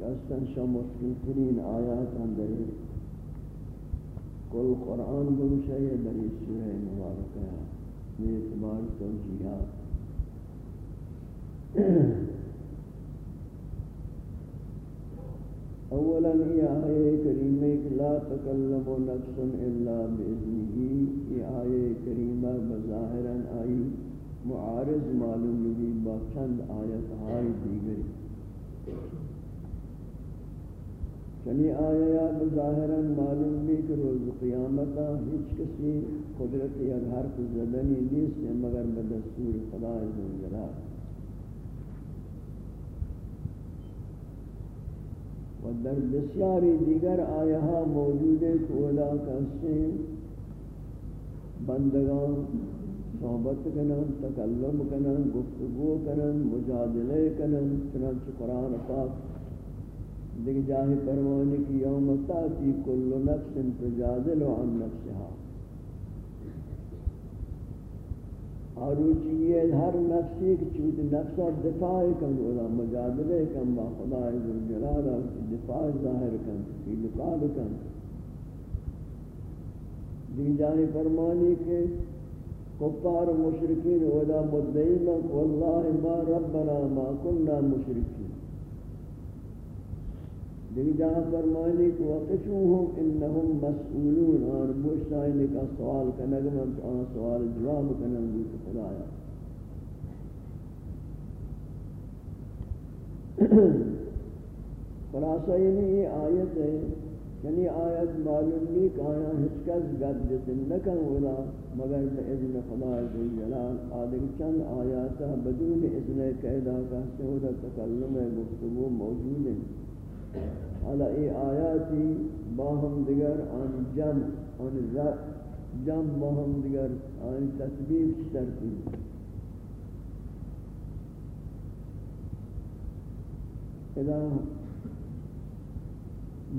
کستن شا مشکل ترین آیات ہم اندر کل قرآن بمشہ یہ بری سورہ مبارکہ ہے۔ یہ اعتبار توجیحات اولا یہ آئے کریمہ لا تکلم نفس الا باذنہ یہ آئے کریمہ بظاہرا آئی معارض معلوم بھی با چند آیت ہائی دیگر یعنی چنی آیا بظاہرا معلوم بھی کہ روز قیامتا ہیچ کسی قدرت یا حرف زدنی نیست ہے مگر بدستور خدا عزوجلال جلال۔ و در بسیاری دیگر آیہ موجود ہے کہ اولا کسی بندگان صحبت کنن تکلم کنن گفتگو کنن مجادلے کنن چنانچہ قرآن پاک دیکھ جاہی پروانی کی یوم تاتی کل نفس تجادل عن نفسها آروچی یہ ہر نفسی کی چوت نفسا دفاع کن اولا مجادلے کن با خدا عزر جلالہ دفاع ظاہر کن کی دفاع کن دی جانی فرمانی کے کفار مشرکین اولا مدعینا واللہ ما ربنا ما کننا مشرکین۔ دیکھ جہاں فرمانی کو وقفوہم انہم مسئولون. اور بوشتائن کا سوال کا نگمن تو آن سوال جواب کا نگمن تو خدایا. [CLEARS THROAT] خلاصہ یہ یعنی آیت ہے یعنی آیت معلوم بھی کہ آیا ہچکس گد جتن نکن اولا مگر بإذن خدا جلال. آدھر چند آیاتا بدون اذن قیدہ کا سہودہ تکلم گفتگو موجود ہے حالا ای آیاتی با ہم دیگر آن جم آن جم با ہم دیگر آن تطبیق شرطی اذا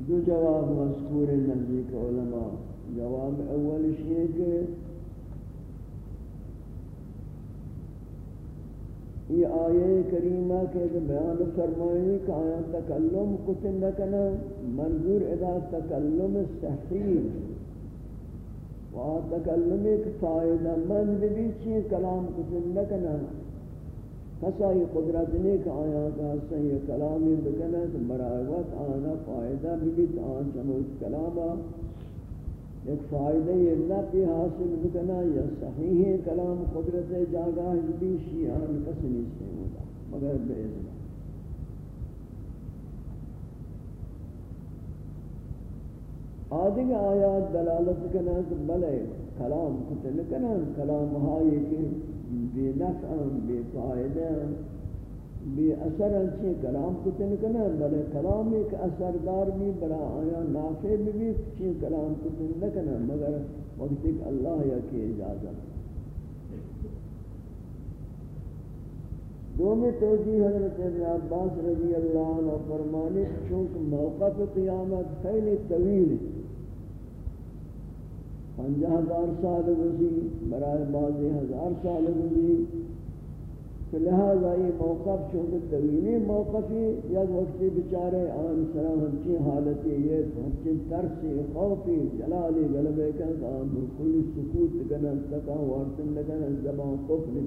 دو جواب مذکور نزدیک علماء جواب اول شیئے کہ یہ آیے کریمہ کے بیان فرمائے کہ آیا تکلم کتن لکنا منظور ادا تکلم صحیح۔ و تکلم ایک فائدہ مند بھی چیئے کلام کتن لکنا کسا یہ قدرت نے کہ آیا کا صحیح کلامی بکنا تو برائے وقت آنا فائدہ بھی بھی آن چموت کلاما ایک فائدہ یہ نفی حاصل بکنا یا صحیح کلام قدرت جاگاہ بھی شیعان کس نہیں سے ہوگا مگر بے اذن آدھگ آیات دلالت کنا کہ بلے کلام کتن کنا کلام ہائی کہ بے نفع، بے فائدہ۔ بے اثر اچھے کلام کو تن کنا بلے کلام ایک اثر دار بھی بڑا آیا نافع بھی بھی اچھے کلام کو تن نکنا مگر وقت ایک اللہ یا کی اجازت دومی توجیہ حضرت ابن عباس رضی اللہ عنہ فرمانے، چونکہ موقف قیامت خیلی طویل ہے۔ پنجہ ہزار سال گزی برائے بازی ہزار سال گزی تو لہذا یہ موقف چونکہ طویلی موقفی، یک وقتی بچارے آن سلام ہمچی حالتی یہ ہمچی ترسی، خوفی، جلالی غلبے کن آن بلکلی سکوت کنن سکا وارتن لکنن زبان قفل بھی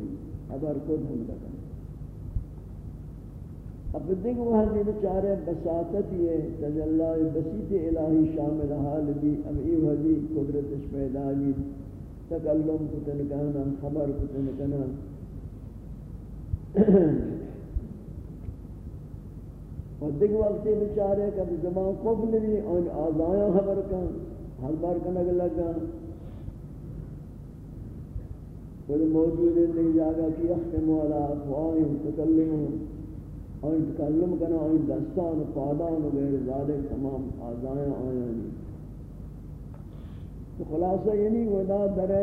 خبر کد ہم لکنن اب دیکھ وہ ہمیں بچارے بساطت یہ تجلہ بسیط الہی شامل حال بھی، اب یہ حدی قدرت پیدا بھی، تکلم کو تنکانا خبر کو تنکانا اور دیکھ وقت بچارے کب زمان قبل بھی ان آزایاں خبر کا حل بار کنگ لگا۔ خود موجود ہے نہیں جاگا کہ اختم والا افواہم تکلمون اور تکلم کرنا اور دستان پادان غیر ذالک تمام آزائیں آیانی تو خلاصہ یعنی ودا در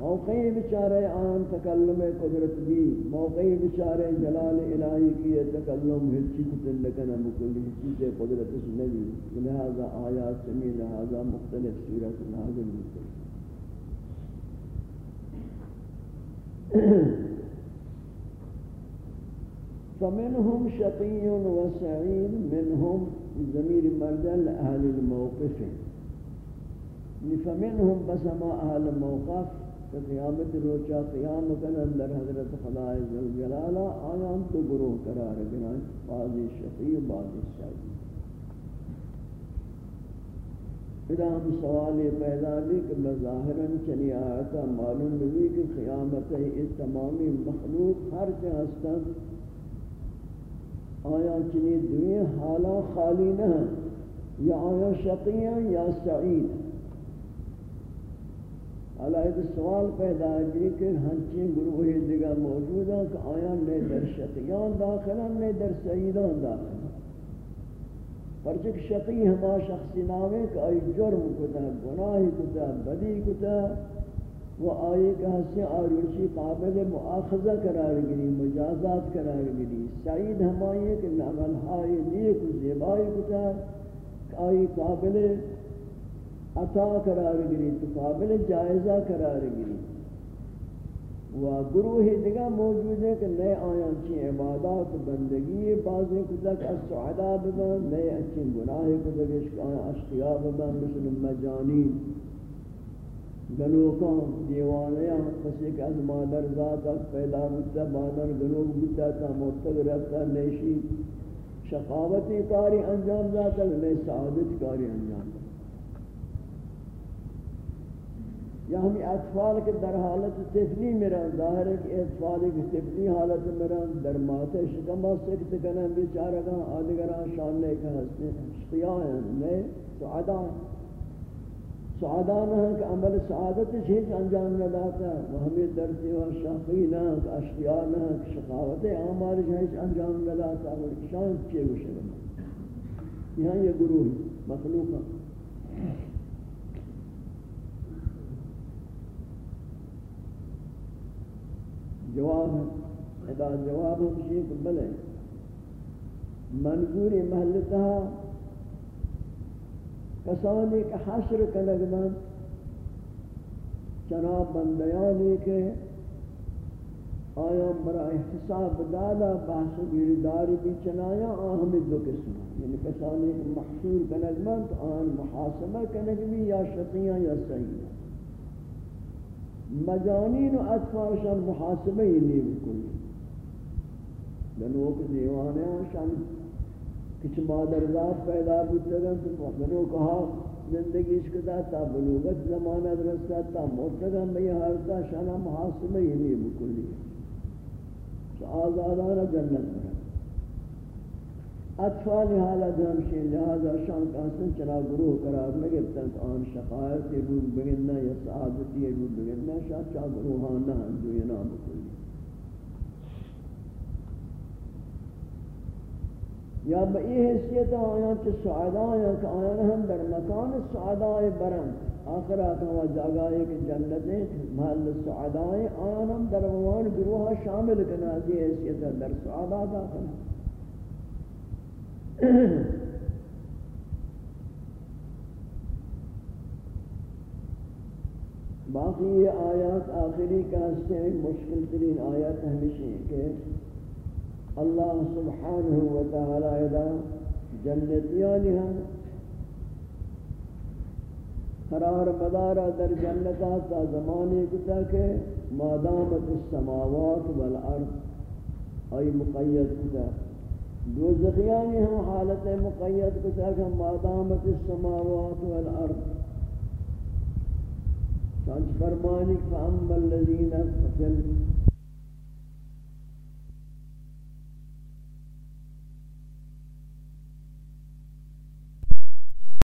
موقعی بچارے آن تکلم قدرت بھی موقعی بچارے جلال الہی کی تکلم ہلچی کتن لکن مکل ہلچی سے قدرت اس نبی، لہذا آیات سمی لہذا مختلف صورت نازل مکل فمنهم شقي وسعيد منهم ضمير مرجل أهل الموقف فمنهم بسما أهل الموقف تو قیامت روچا قیام کنن در حضرت خدای ذوالجلال آیان تو گروہ قرار گنان بعضی شقی و بعضی سعید پھر ہم سوال پیدا لی کہ بظاہراً چنی آیتا معلوم بھی کہ قیامت اس تمامی مخلوق ہر جہستان آیا چنی دنیا حالا خالی نہ یا آیا شقیاں یا سعید۔ حالا ایک سوال پیدا ہے کہ ہنچی گروہ دیگا موجود ہیں کہ آیا نئے در شقیان داخل ہیں، نئے در سعیدان داخل ہیں۔ پرچک شقی ہما شخصی نامے کہ آئی جرم کتا گناہی کتا بدی کتا وہ آئی کہ ہستے آروچی قابل مؤاخذہ قرار گری مجازات قرار گری سعید ہمائی کہ نعمل ہائی نیک زیبائی کتا آئی قابل عطا قرار گری تو قابل جائزہ قرار گری و گروہ دیگا موجود ہے کہ نئے آیاں چی عبادات بندگی بازیں کتا کہ السعدہ ببن نئے اچھی گناہ کتک کتا کہ اشقیاء ببن مثل مجانین گنوکان دیوانیاں کسی کہ از مادر ذات پیدا ہوتا مادر گنوک ہوتا تا مستق رفتا نیشی شقاوتی کاری انجام داتا نئے سعادت کاری انجام داتا یا ہمیں اطفال کے در حالت تفلی میران ظاہر ہے کہ اطفال کے تفلی حالت میران در ماتے شکمہ سکت کنن بیچارگاں آدگران شاننے کا ہستے اشتیاء ہیں نئے سعادہ ہیں سعادان ہے کہ عمل سعادت چیز انجام نہ داتا وہ ہمیں درسی و شاقی نہ کہ اشتیاء نہ کہ شقاوت عمال چیز انجام نہ داتا وہ شان چیئے گو شکم یہاں یعنی یہ گروہ مخلوق جواب ہے ادا جواب ہم شیخ بلے منظور محلتہ کسانی کہ حشر کنگ من چناب بندیانی کے آیا برای حساب دادا بحث و گیرداری بھی چنایا آہم دو قسم یعنی کسانی کہ محشور کنگ تو آن محاسبہ کنگ بھی یا شقیاں یا سعیدہ مجانین و اطفالشان محاسبہ ہی نہیں بکلی لنوک دیوانے شان کچھ مادر ذات پیدا بودتگن تو فقنو کہا زندگی اس کتا تا بلوغت زمانہ درستا تا موتگن بئی حالتا شانا محاسمہ ہی نہیں بکلی آزادانا جنت مرا اطفال حالت ہمشی لہذا شان کاسن چرا گروہ قرار لگتا آن شقایت روح بگننا یا سعادتی روح بگننا شاہ چا گروہانا ہم جو ینام کلی یا بئی حیثیت آیاں چھ سعادہ آیاں کہ آیاں ہم در مکان سعادہ برند. آخرات ہوا جاگا ہے کہ جنتیں محل سعادہ آیاں ہم در موان گروہ شامل کنا دی حیثیت در سعادہ داخل. [CLEARS THROAT] باقی یہ آیات آخری کا سے مشکل ترین آیات ہمیشہ کہ اللہ سبحانہ و تعالی ادا جنتیانی ہم قرار مدارا در جنتا تا زمانے کتا کہ مادامت السماوات والارض ای مقید کتا۔ دو زخیانی ہم حالت مقید کو کہ مادامت السماوات والارض۔ چانچ فرمانی فاما الذین ففل